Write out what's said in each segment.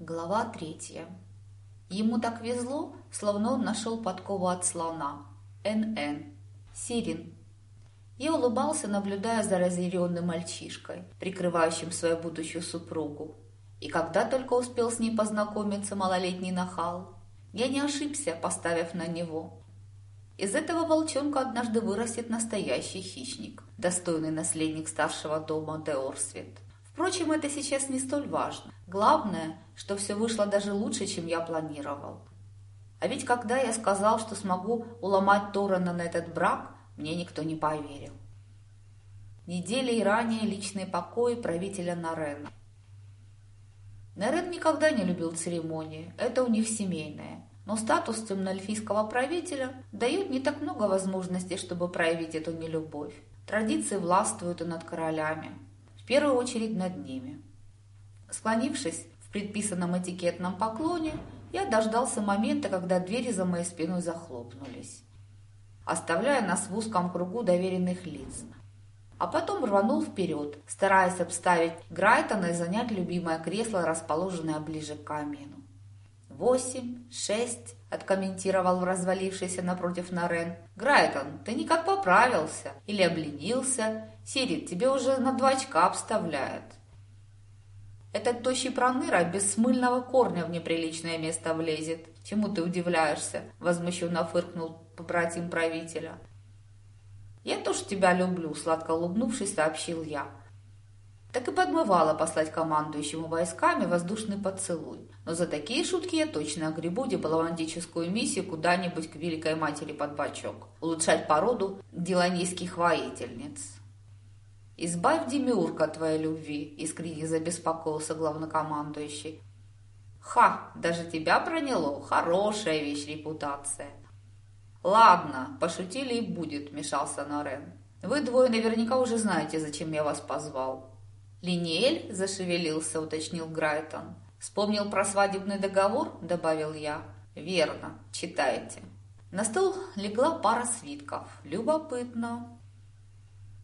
Глава третья. Ему так везло, словно он нашел подкову от слона. НН. Сирин. Я улыбался, наблюдая за разъяренным мальчишкой, прикрывающим свою будущую супругу. И когда только успел с ней познакомиться малолетний нахал, я не ошибся, поставив на него. Из этого волчонка однажды вырастет настоящий хищник, достойный наследник старшего дома Деорсвет. Впрочем, это сейчас не столь важно. Главное, что все вышло даже лучше, чем я планировал. А ведь когда я сказал, что смогу уломать Торрена на этот брак, мне никто не поверил. Недели ранее личные покои правителя Нарена. Нарен никогда не любил церемонии, это у них семейное. Но статус темноэльфийского правителя дает не так много возможностей, чтобы проявить эту нелюбовь. Традиции властвуют и над королями первую очередь над ними. Склонившись в предписанном этикетном поклоне, я дождался момента, когда двери за моей спиной захлопнулись, оставляя нас в узком кругу доверенных лиц. А потом рванул вперед, стараясь обставить Грайтона и занять любимое кресло, расположенное ближе к камину. «Восемь, шесть», — откомментировал развалившийся напротив Нарен. «Грайтон, ты никак поправился или обленился, Сирит, тебе уже на два очка обставляют. Этот тощий проныра без смыльного корня в неприличное место влезет. Чему ты удивляешься? Возмущенно фыркнул побратим правителя. Я тоже тебя люблю, сладко улыбнувшись, сообщил я. Так и подмывала послать командующему войсками воздушный поцелуй. Но за такие шутки я точно огребу дипломатическую миссию куда-нибудь к великой матери под бачок. Улучшать породу деланийских воительниц. «Избавь Демиурка от твоей любви», — искренне забеспокоился главнокомандующий. «Ха, даже тебя проняло. Хорошая вещь репутация». «Ладно, пошутили и будет», — вмешался Норен. «Вы двое наверняка уже знаете, зачем я вас позвал». «Линиэль?» – зашевелился, уточнил Грайтон. «Вспомнил про свадебный договор?» – добавил я. «Верно. Читайте». На стол легла пара свитков. Любопытно.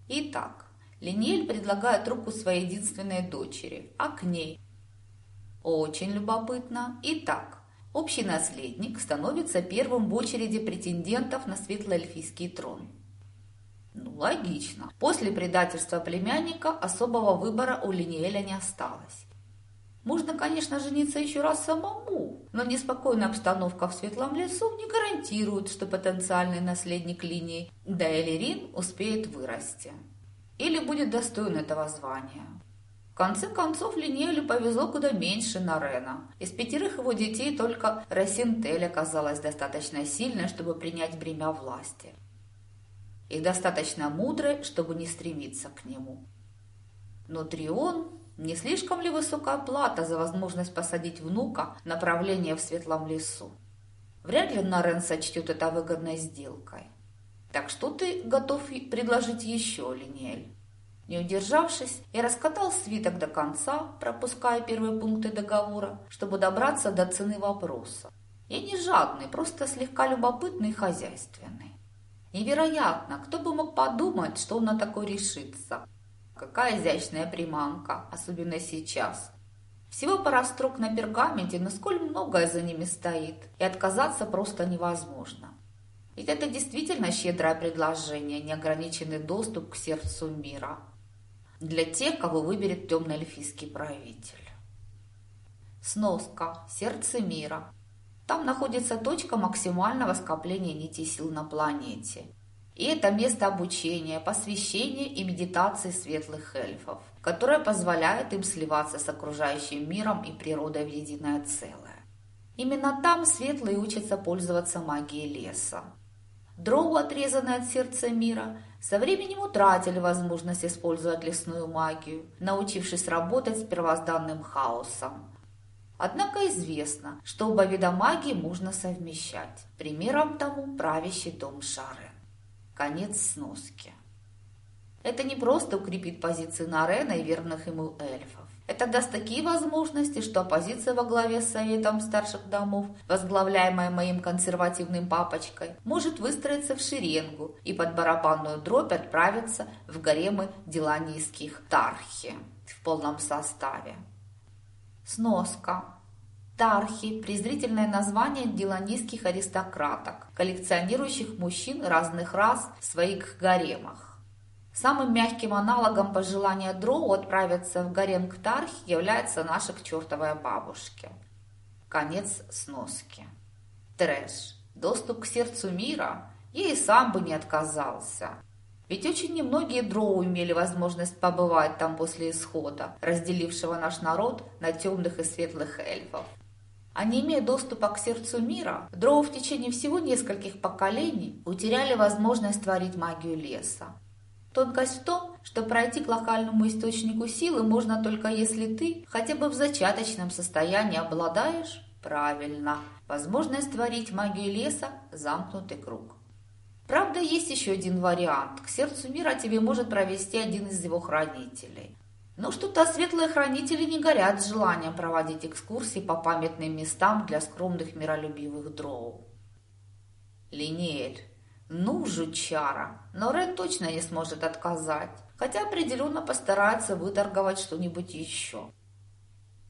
Итак, Линель предлагает руку своей единственной дочери, а к ней. Очень любопытно. Итак, общий наследник становится первым в очереди претендентов на светлоэльфийский трон. Ну, логично. После предательства племянника особого выбора у Линиэля не осталось. Можно, конечно, жениться еще раз самому, но неспокойная обстановка в Светлом лесу не гарантирует, что потенциальный наследник линии Дайлерин успеет вырасти или будет достоин этого звания. В конце концов, Линелю повезло куда меньше Нарена. Из пятерых его детей только Росинтель оказалась достаточно сильной, чтобы принять бремя власти. И достаточно мудрой, чтобы не стремиться к нему. Но Трион не слишком ли высокая плата за возможность посадить внука на правление в Светлом лесу? Вряд ли Нарен сочтет это выгодной сделкой. Так что ты готов предложить еще, Линель? Не удержавшись, я раскатал свиток до конца, пропуская первые пункты договора, чтобы добраться до цены вопроса. Я не жадный, просто слегка любопытный и хозяйственный. Невероятно, кто бы мог подумать, что он на такой решится. Какая изящная приманка, особенно сейчас. Всего пара строк на пергаменте, но сколь многое за ними стоит, и отказаться просто невозможно. Ведь это действительно щедрое предложение, неограниченный доступ к сердцу мира. Для тех, кого выберет темный эльфийский правитель. Сноска. Сердце мира. Там находится точка максимального скопления нитей сил на планете. И это место обучения, посвящения и медитации светлых эльфов, которое позволяет им сливаться с окружающим миром и природой в единое целое. Именно там светлые учатся пользоваться магией леса. Дроу, отрезанные от сердца мира, со временем утратили возможность использовать лесную магию, научившись работать с первозданным хаосом. Однако известно, что оба вида магии можно совмещать. Примером тому правящий дом Шары. Конец сноски. Это не просто укрепит позиции Нарена и верных ему эльфов. Это даст такие возможности, что оппозиция во главе с Советом старших домов, возглавляемая моим консервативным папочкой, может выстроиться в шеренгу и под барабанную дробь отправиться в гаремы деланийских тархи в полном составе. Сноска. Тархи – презрительное название деланийских аристократок, коллекционирующих мужчин разных рас в своих гаремах. Самым мягким аналогом пожелания дроу отправиться в гарем к Тархи является наша к чертовой бабушке. Конец сноски. Трэш. Доступ к сердцу мира? И сам бы не отказался. Ведь очень немногие дроу имели возможность побывать там после исхода, разделившего наш народ на темных и светлых эльфов. А не имея доступа к сердцу мира, дроу в течение всего нескольких поколений утеряли возможность творить магию леса. Тонкость в том, что пройти к локальному источнику силы можно только если ты хотя бы в зачаточном состоянии обладаешь, правильно, возможность творить магию леса – замкнутый круг. Правда, есть еще один вариант. К сердцу мира тебе может провести один из его хранителей. Но что-то светлые хранители не горят желанием проводить экскурсии по памятным местам для скромных миролюбивых дроу. Линеэль. Ну, жучара. Но Рен точно не сможет отказать, хотя определенно постарается выторговать что-нибудь еще.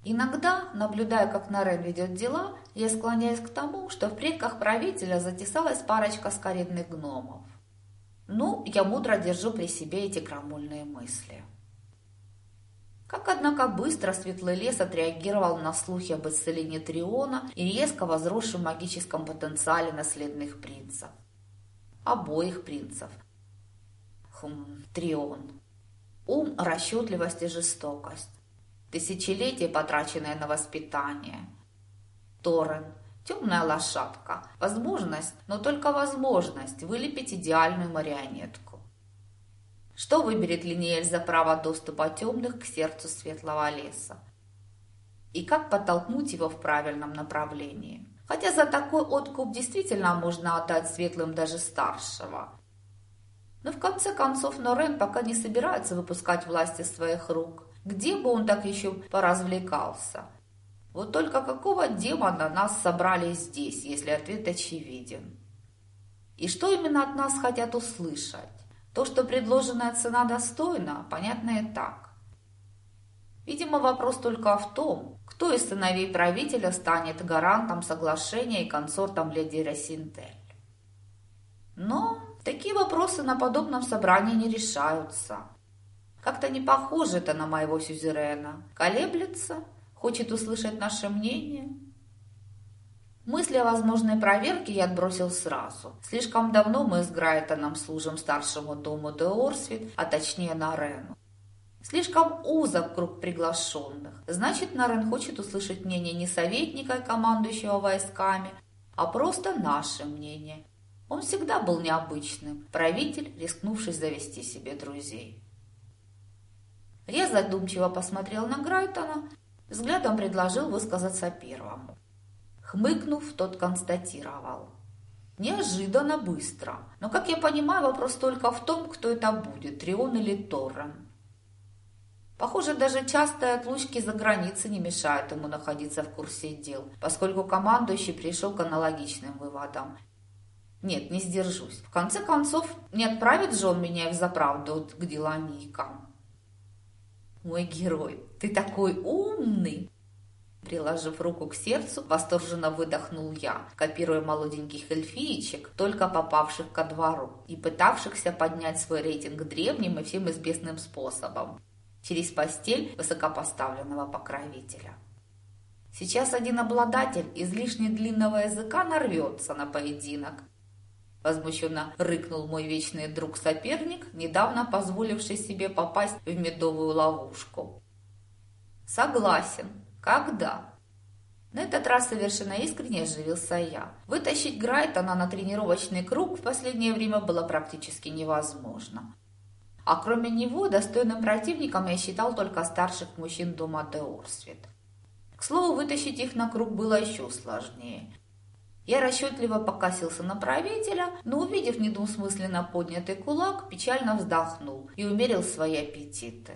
Иногда, наблюдая, как Нарен ведет дела, я склоняюсь к тому, что в предках правителя затесалась парочка скоредных гномов. Ну, я мудро держу при себе эти крамольные мысли. Как, однако, быстро Светлый Лес отреагировал на слухи об исцелении Триона и резко возросшем магическом потенциале наследных принцев. Обоих принцев. Хм, Трион. Ум, расчетливость и жестокость. Тысячелетия, потраченные на воспитание. Торрен. Темная лошадка. Возможность, но только возможность вылепить идеальную марионетку. Что выберет Линиэль за право доступа темных к сердцу светлого леса? И как подтолкнуть его в правильном направлении? Хотя за такой откуп действительно можно отдать светлым даже старшего. Но в конце концов Норен пока не собирается выпускать власть из своих рук. Где бы он так еще поразвлекался? Вот только какого демона нас собрали здесь, если ответ очевиден? И что именно от нас хотят услышать? То, что предложенная цена достойна, понятно и так. Видимо, вопрос только в том, кто из сыновей правителя станет гарантом соглашения и консортом леди Росинтель. Но такие вопросы на подобном собрании не решаются. Как-то не похоже это на моего сюзерена. Колеблется, хочет услышать наше мнение – Мысли о возможной проверке я отбросил сразу. Слишком давно мы с Грайтоном служим старшему дому де Орсвит, а точнее Нарену. Слишком узок круг приглашенных. Значит, Нарен хочет услышать мнение не советника и командующего войсками, а просто наше мнение. Он всегда был необычным, правитель, рискнувший завести себе друзей. Я задумчиво посмотрел на Грайтона, взглядом предложил высказаться первому. Хмыкнув, тот констатировал. Неожиданно быстро. Но, как я понимаю, вопрос только в том, кто это будет, Трион или Торрен. Похоже, даже частые отлучки за границей не мешают ему находиться в курсе дел, поскольку командующий пришел к аналогичным выводам. Нет, не сдержусь. В конце концов, не отправит же он меня в заправду к деланикам. Мой герой, ты такой умный! Приложив руку к сердцу, восторженно выдохнул я, копируя молоденьких эльфиечек, только попавших ко двору, и пытавшихся поднять свой рейтинг древним и всем известным способом – через постель высокопоставленного покровителя. Сейчас один обладатель излишне длинного языка нарвется на поединок. Возмущенно рыкнул мой вечный друг-соперник, недавно позволивший себе попасть в медовую ловушку. Согласен, когда? На этот раз совершенно искренне оживился я. Вытащить Грайтона на тренировочный круг в последнее время было практически невозможно. А кроме него, достойным противником я считал только старших мужчин дома Деорсвит. К слову, вытащить их на круг было еще сложнее. Я расчетливо покосился на правителя, но, увидев недвусмысленно поднятый кулак, печально вздохнул и умерил свои аппетиты.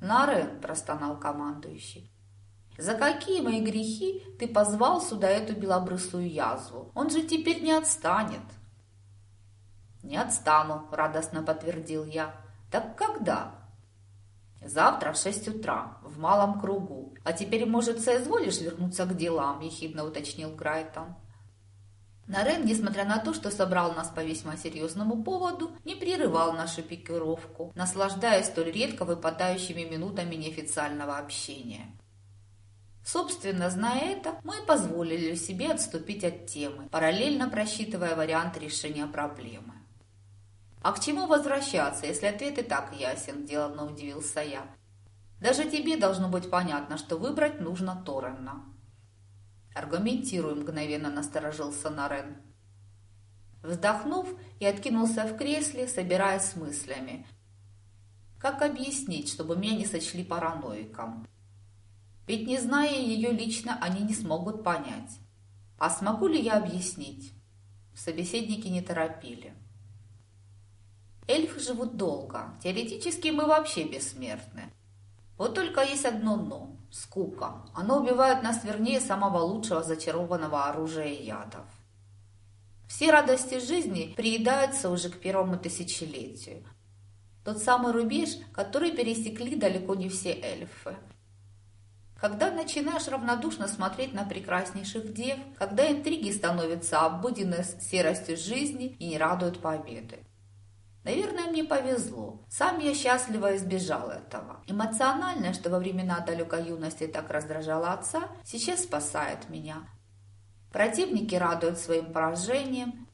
«Нарен», – простонал командующий, за какие мои грехи ты позвал сюда эту белобрысую язву? Он же теперь не отстанет. Не отстану, радостно подтвердил я. Так когда? Завтра в шесть утра, в малом кругу. А теперь, может, соизволишь вернуться к делам, ехидно уточнил Грайтон. Нарен, несмотря на то, что собрал нас по весьма серьезному поводу, не прерывал нашу пикировку, наслаждаясь столь редко выпадающими минутами неофициального общения. Собственно, зная это, мы позволили себе отступить от темы, параллельно просчитывая вариант решения проблемы. «А к чему возвращаться, если ответ и так ясен?» – деланно удивился я. «Даже тебе должно быть понятно, что выбрать нужно Торрена». «Аргументируй», – мгновенно насторожился Нарен. Вздохнув, я откинулся в кресле, собираясь с мыслями. Как объяснить, чтобы меня не сочли параноиком? Ведь не зная ее лично, они не смогут понять. А смогу ли я объяснить? Собеседники не торопили. Эльфы живут долго. Теоретически мы вообще бессмертны. Вот только есть одно «но» – скука. Оно убивает нас вернее самого лучшего зачарованного оружия и ядов. Все радости жизни приедаются уже к первому тысячелетию. Тот самый рубеж, который пересекли далеко не все эльфы. Когда начинаешь равнодушно смотреть на прекраснейших дев, когда интриги становятся обыденной серостью жизни и не радуют победы. Наверное, мне повезло. Сам я счастливо избежал этого. Эмоциональное, что во времена далекой юности так раздражало отца, сейчас спасает меня. Противники радуют своим поражением,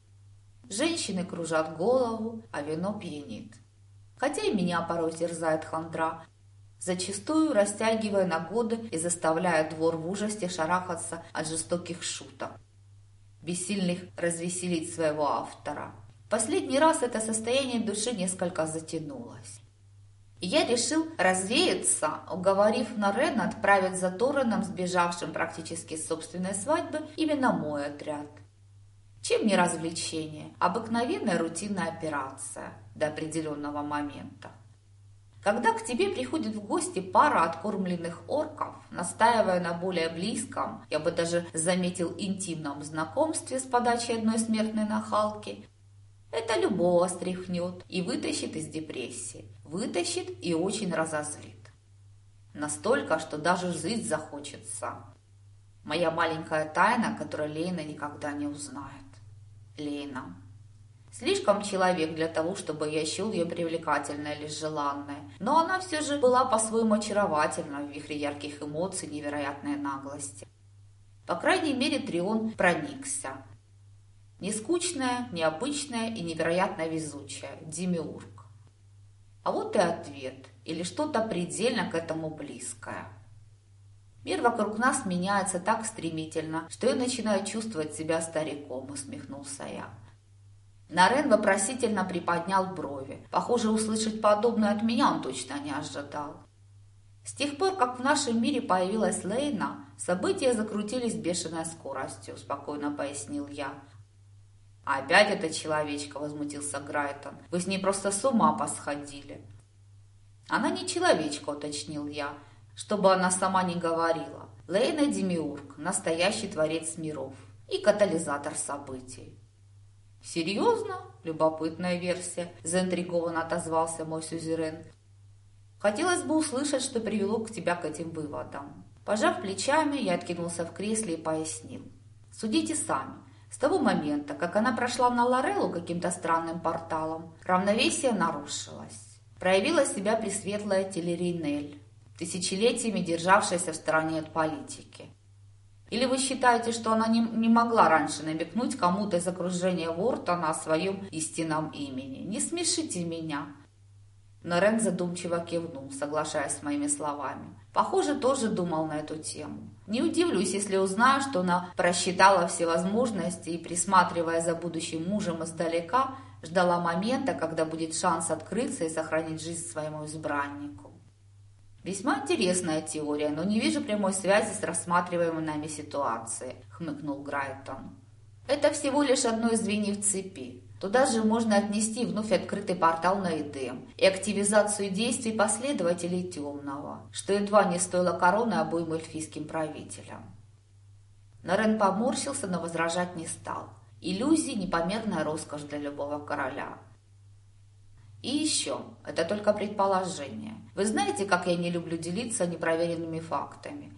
женщины кружат голову, а вино пьянит. Хотя и меня порой терзает хандра, зачастую растягивая на годы и заставляя двор в ужасе шарахаться от жестоких шуток, бессильных развеселить своего автора. Последний раз это состояние души несколько затянулось. Я решил развеяться, уговорив Нарена отправить за Тореном, сбежавшим практически с собственной свадьбы, именно мой отряд. Чем не развлечение? Обыкновенная рутинная операция до определенного момента. Когда к тебе приходит в гости пара откормленных орков, настаивая на более близком, я бы даже заметил интимном знакомстве с подачей одной смертной нахалки, это любого стряхнет и вытащит из депрессии. Вытащит и очень разозлит. Настолько, что даже жить захочется. Моя маленькая тайна, которую Лейна никогда не узнает. Лейна. Слишком человек для того, чтобы я счел ее привлекательной или желанной. Но она все же была по-своему очаровательна в вихре ярких эмоций невероятной наглости. По крайней мере, Трион проникся. Не скучная, необычная и невероятно везучая. Демиург. А вот и ответ. Или что-то предельно к этому близкое. Мир вокруг нас меняется так стремительно, что я начинаю чувствовать себя стариком, усмехнулся я. Нарен вопросительно приподнял брови. Похоже, услышать подобное от меня он точно не ожидал. С тех пор, как в нашем мире появилась Лейна, события закрутились бешеной скоростью, спокойно пояснил я. «Опять эта человечка!» – возмутился Грайтон. «Вы с ней просто с ума посходили!» «Она не человечка», – уточнил я, чтобы она сама не говорила. Лейна Демиург – настоящий творец миров и катализатор событий. «Серьезно?» – любопытная версия, – заинтригованно отозвался мой сюзерен. «Хотелось бы услышать, что привело к тебя к этим выводам». Пожав плечами, я откинулся в кресле и пояснил. «Судите сами. С того момента, как она прошла на Лореллу каким-то странным порталом, равновесие нарушилось. Проявила себя пресветлая Телеринель, тысячелетиями державшаяся в стороне от политики. Или вы считаете, что она не, не могла раньше намекнуть кому-то из окружения Вортона о своем истинном имени? Не смешите меня. Но Рен задумчиво кивнул, соглашаясь с моими словами. Похоже, тоже думал на эту тему. Не удивлюсь, если узнаю, что она просчитала все возможности и, присматривая за будущим мужем издалека, ждала момента, когда будет шанс открыться и сохранить жизнь своему избраннику. «Весьма интересная теория, но не вижу прямой связи с рассматриваемой нами ситуацией», — хмыкнул Грайтон. «Это всего лишь одно из звеньев цепи. Туда же можно отнести вновь открытый портал на Эдем и активизацию действий последователей Темного, что едва не стоило короны обоим эльфийским правителям. Нарен поморщился, но возражать не стал. Иллюзии – непомерная роскошь для любого короля. И еще, это только предположение. Вы знаете, как я не люблю делиться непроверенными фактами.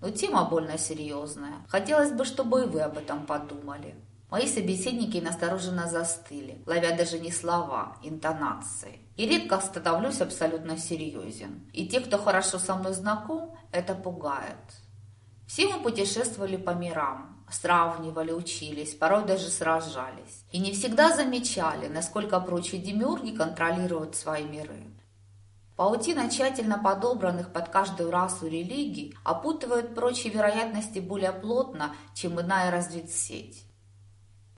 Но тема больно серьезная. Хотелось бы, чтобы и вы об этом подумали. Мои собеседники настороженно застыли, ловя даже не слова, интонации. И редко становлюсь абсолютно серьезен. И те, кто хорошо со мной знаком, это пугает. Все мы путешествовали по мирам, сравнивали, учились, порой даже сражались. И не всегда замечали, насколько прочие демиурги контролируют свои миры. Паутина тщательно подобранных под каждую расу религий опутывает прочие вероятности более плотно, чем иная разведсеть.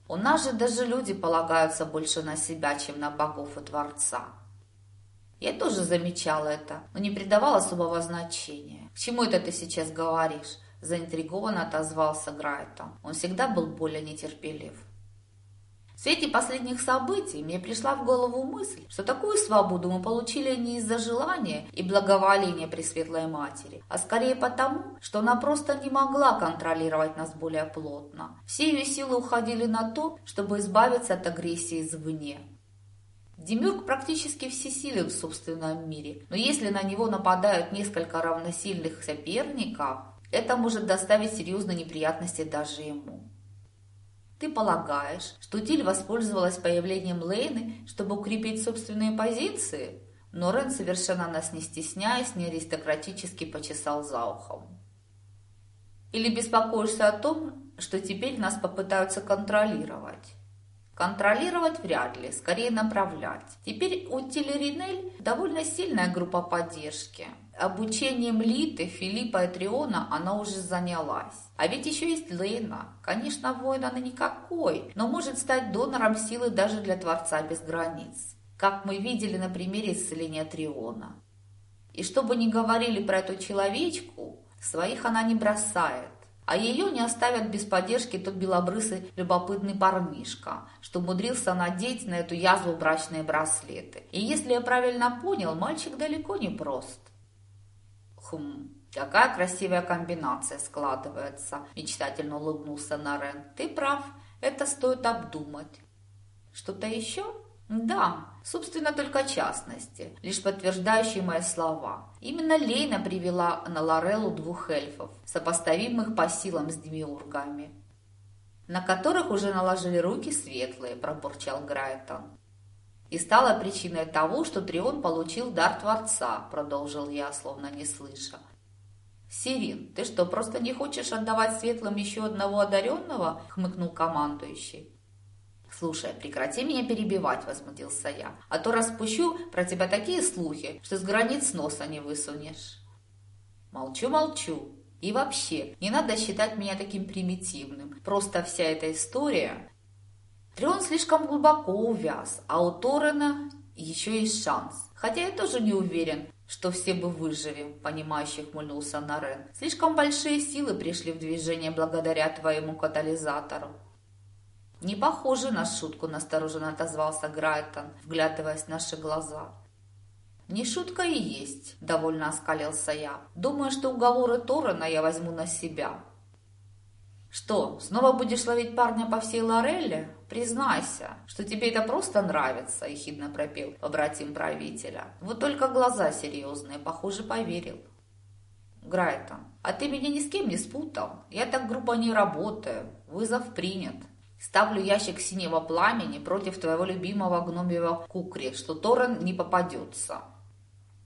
У нас же даже люди полагаются больше на себя, чем на богов и Творца. Я тоже замечала это, но не придавала особого значения. К чему это ты сейчас говоришь? Заинтригованно отозвался Грайтон. Он всегда был более нетерпелив. Свете последних событий мне пришла в голову мысль, что такую свободу мы получили не из-за желания и благоволения Пресветлой Матери, а скорее потому, что она просто не могла контролировать нас более плотно. Все ее силы уходили на то, чтобы избавиться от агрессии извне. Демюрк практически всесилен в собственном мире, но если на него нападают несколько равносильных соперников, это может доставить серьезные неприятности даже ему. Ты полагаешь, что Тиль воспользовалась появлением Лейны, чтобы укрепить собственные позиции? Но Рен, совершенно нас не стесняясь, не аристократически почесал за ухом. Или беспокоишься о том, что теперь нас попытаются контролировать? Контролировать вряд ли, скорее направлять. Теперь у Тилеринель довольно сильная группа поддержки – Обучением Литы, Филиппа и Триона она уже занялась. А ведь еще есть Лейна. Конечно, воин она никакой, но может стать донором силы даже для Творца без границ. Как мы видели на примере исцеления Триона. И что бы ни говорили про эту человечку, своих она не бросает. А ее не оставят без поддержки тот белобрысый любопытный парнишка, что умудрился надеть на эту язву брачные браслеты. И если я правильно понял, мальчик далеко не прост. Хм, какая красивая комбинация складывается, мечтательно улыбнулся Нарен. Ты прав, это стоит обдумать. Что-то еще? Да, собственно, только частности, лишь подтверждающие мои слова. Именно Лейна привела на Лореллу двух эльфов, сопоставимых по силам с демиургами, на которых уже наложили руки светлые, пробурчал Грайтон и стала причиной того, что Трион получил дар Творца, продолжил я, словно не слыша. «Сирин, ты что, просто не хочешь отдавать светлым еще одного одаренного?» — хмыкнул командующий. «Слушай, прекрати меня перебивать», — возмутился я. «А то распущу про тебя такие слухи, что с границ носа не высунешь». «Молчу, молчу. И вообще, не надо считать меня таким примитивным. Просто вся эта история Трион слишком глубоко увяз, а у Торрена еще есть шанс. Хотя я тоже не уверен, что все бы выжили, понимающий хмыльнулся Нарен. Слишком большие силы пришли в движение благодаря твоему катализатору. Не похоже на шутку, настороженно отозвался Грайтон, вглядываясь в наши глаза. «Не шутка и есть», — довольно оскалился я. «Думаю, что уговоры Торрена я возьму на себя. «Что, снова будешь ловить парня по всей Лорелле? Признайся, что тебе это просто нравится», – ехидно пропел побратим правителя. «Вот только глаза серьезные, похоже, поверил». «Грайтон, а ты меня ни с кем не спутал? Я так грубо не работаю. Вызов принят. Ставлю ящик синего пламени против твоего любимого гномьего кукри, что Торрен не попадется».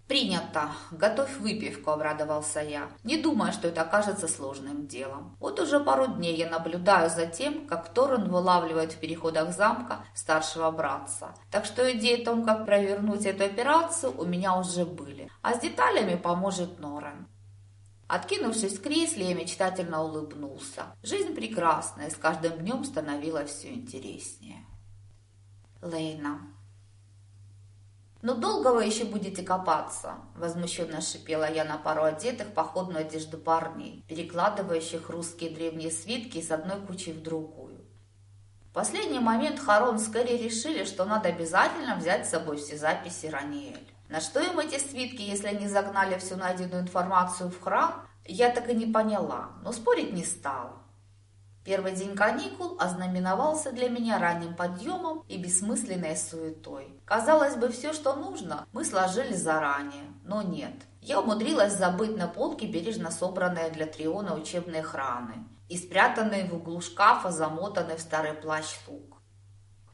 «Принято. Готовь выпивку», – обрадовался я. «Не думаю, что это окажется сложным делом. Вот уже пару дней я наблюдаю за тем, как Торрен вылавливает в переходах замка старшего братца. Так что идеи о том, как провернуть эту операцию, у меня уже были. А с деталями поможет Норен». Откинувшись в кресле, я мечтательно улыбнулся. Жизнь прекрасная, и с каждым днем становилась все интереснее. Лейна. «Ну долго вы еще будете копаться?» – возмущенно шипела я на пару одетых походную одежду парней, перекладывающих русские древние свитки из одной кучи в другую. В последний момент Харон с Кэрри решили, что надо обязательно взять с собой все записи Раниэль. На что им эти свитки, если они загнали всю найденную информацию в храм, я так и не поняла, но спорить не стала. Первый день каникул ознаменовался для меня ранним подъемом и бессмысленной суетой. Казалось бы, все, что нужно, мы сложили заранее, но нет. Я умудрилась забыть на полке бережно собранные для Триона учебные храны и спрятанные в углу шкафа, замотанный в старый плащ лук.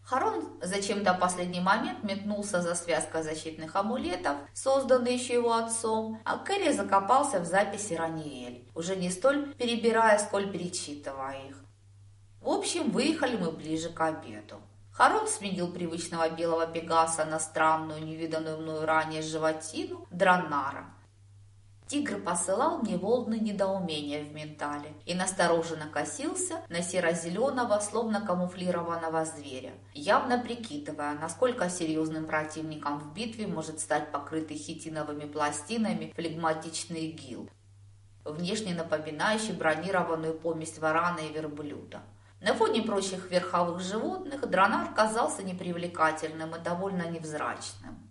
Харон зачем-то последний момент метнулся за связкой защитных амулетов, созданной еще его отцом, а Кэрри закопался в записи Раниэль, уже не столь перебирая, сколь перечитывая их. В общем, выехали мы ближе к обеду. Харон сменил привычного белого пегаса на странную, невиданную мною ранее животину Дранара. Тигр посылал мне волны недоумения в ментале и настороженно косился на серо-зеленого, словно камуфлированного зверя, явно прикидывая, насколько серьезным противником в битве может стать покрытый хитиновыми пластинами флегматичный гил, внешне напоминающий бронированную помесь варана и верблюда. На фоне прочих верховых животных Дронар казался непривлекательным и довольно невзрачным.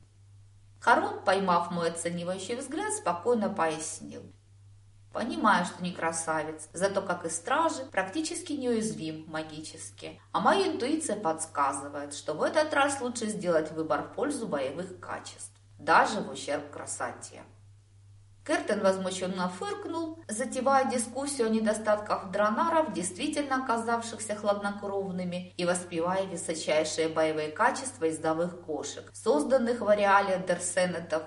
Харон, поймав мой оценивающий взгляд, спокойно пояснил. Понимаю, что не красавец, зато, как и стражи, практически неуязвим магически. А моя интуиция подсказывает, что в этот раз лучше сделать выбор в пользу боевых качеств, даже в ущерб красоте. Кертен возмущенно фыркнул, затевая дискуссию о недостатках дронаров, действительно оказавшихся хладнокровными, и воспевая высочайшие боевые качества ездовых кошек, созданных в ареале Дерсенетов.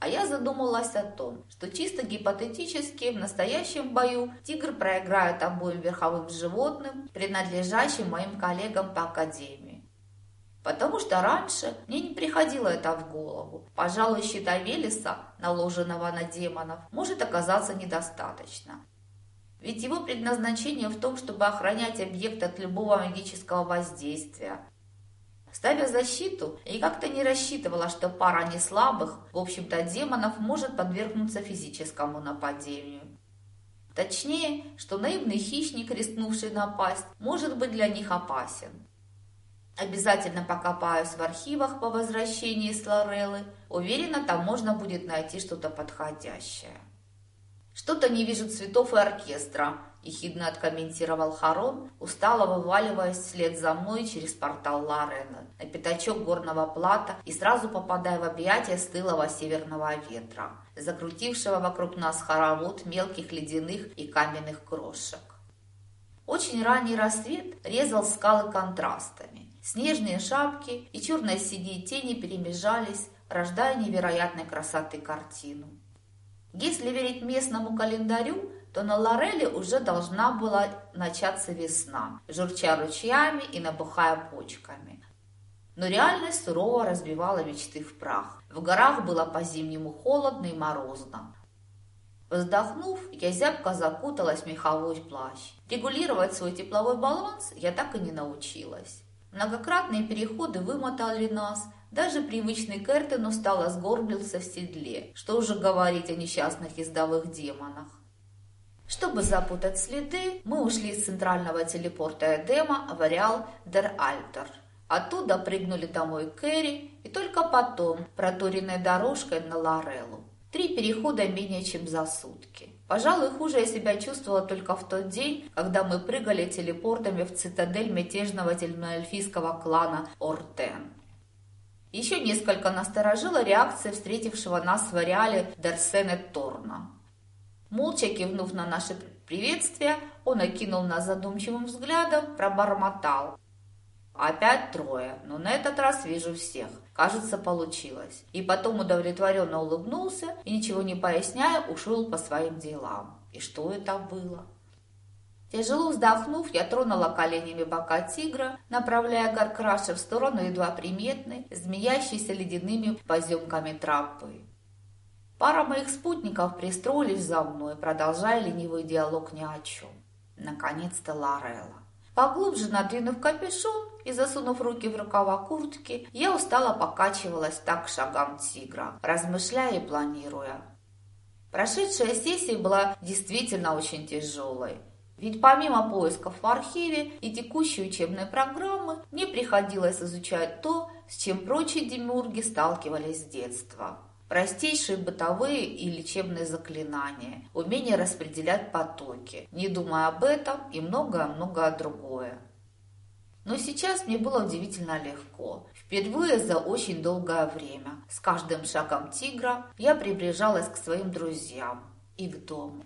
А я задумалась о том, что чисто гипотетически в настоящем бою тигр проиграет обоим верховым животным, принадлежащим моим коллегам по академии. Потому что раньше мне не приходило это в голову. Пожалуй, щита Велеса, наложенного на демонов, может оказаться недостаточно. Ведь его предназначение в том, чтобы охранять объект от любого магического воздействия. Ставя защиту, я как-то не рассчитывала, что пара неслабых, в общем-то, демонов может подвергнуться физическому нападению. Точнее, что наивный хищник, рискнувший напасть, может быть для них опасен. Обязательно покопаюсь в архивах по возвращении с Лореллы. Уверена, там можно будет найти что-то подходящее. «Что-то не вижу цветов и оркестра», – ехидно откомментировал Харон, устало вываливаясь вслед за мной через портал Лорена на пятачок горного плата и сразу попадая в объятия стылого северного ветра, закрутившего вокруг нас хоровод мелких ледяных и каменных крошек. Очень ранний рассвет резал скалы контрастами. Снежные шапки и черно-синие тени перемежались, рождая невероятной красоты картину. Если верить местному календарю, то на Лореле уже должна была начаться весна, журча ручьями и набухая почками. Но реальность сурово разбивала мечты в прах. В горах было по-зимнему холодно и морозно. Вздохнув, я зябко закуталась в меховой плащ. Регулировать свой тепловой баланс я так и не научилась. Многократные переходы вымотали нас. Даже привычный Кертен устало сгорбился в седле. Что уже говорить о несчастных ездовых демонах. Чтобы запутать следы, мы ушли из центрального телепорта Эдема в ареал Дер-Альтер. Оттуда прыгнули домой Кэрри и только потом проторенной дорожкой на Лореллу. Три перехода менее чем за сутки. Пожалуй, хуже я себя чувствовала только в тот день, когда мы прыгали телепортами в цитадель мятежного темноэльфийского клана Ортен. Еще несколько насторожила реакция встретившего нас в ареале Дерсене Торна. Молча кивнув на наше приветствие, он окинул нас задумчивым взглядом, пробормотал. Опять трое, но на этот раз вижу всех. Кажется, получилось. И потом удовлетворенно улыбнулся и, ничего не поясняя, ушел по своим делам. И что это было? Тяжело вздохнув, я тронула коленями бока тигра, направляя Гаркраша в сторону едва приметной, змеящейся ледяными поземками тропы. Пара моих спутников пристроились за мной, продолжая ленивый диалог ни о чем. Наконец-то Лорелла. Поглубже надвинув капюшон и засунув руки в рукава куртки, я устало покачивалась так шагам тигра, размышляя и планируя. Прошедшая сессия была действительно очень тяжелой. Ведь помимо поисков в архиве и текущей учебной программы, мне приходилось изучать то, с чем прочие демиурги сталкивались с детства. Простейшие бытовые и лечебные заклинания, умение распределять потоки, не думая об этом и многое-многое другое. Но сейчас мне было удивительно легко. Впервые за очень долгое время. С каждым шагом тигра я приближалась к своим друзьям и к дому.